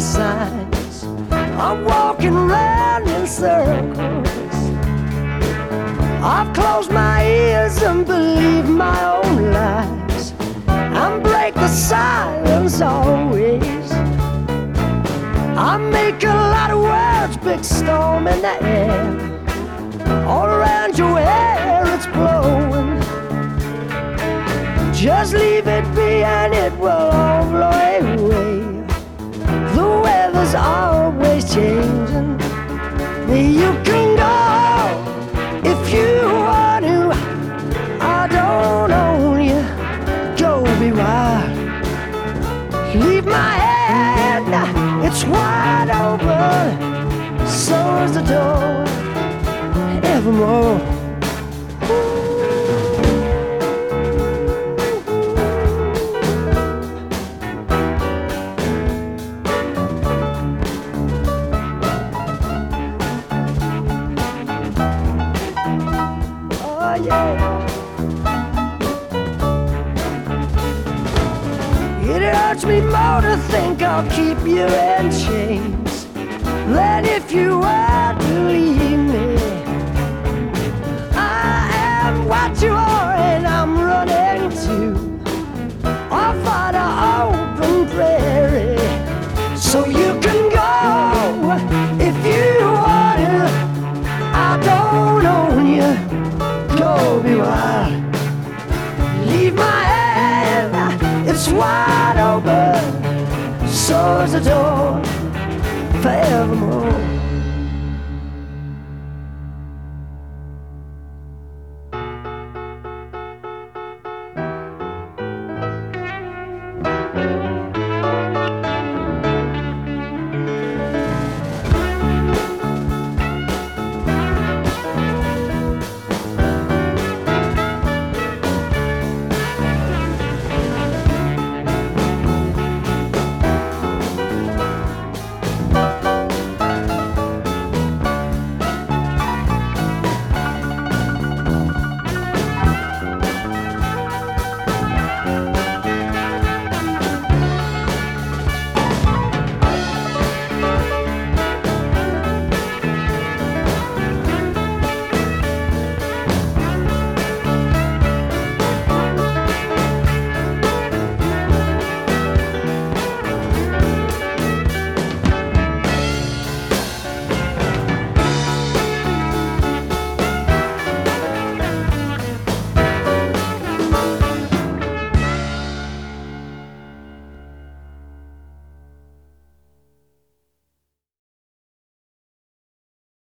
signs. I'm walking round in circles. I've closed my ears and believe my own lies. And break the silence always. I make a lot of words, big storm in the air. All around your hair, it's blowing. Just leave it be and it will always changing. You can go if you want to. I don't own you. Go be wild. Leave my hand, it's wide open. So is the door. Evermore. It hurts me more to think I'll keep you in chains than if you were to leave me. I am what you are, and I'm running to off on open prairie. So you can wide open. So is the door forevermore.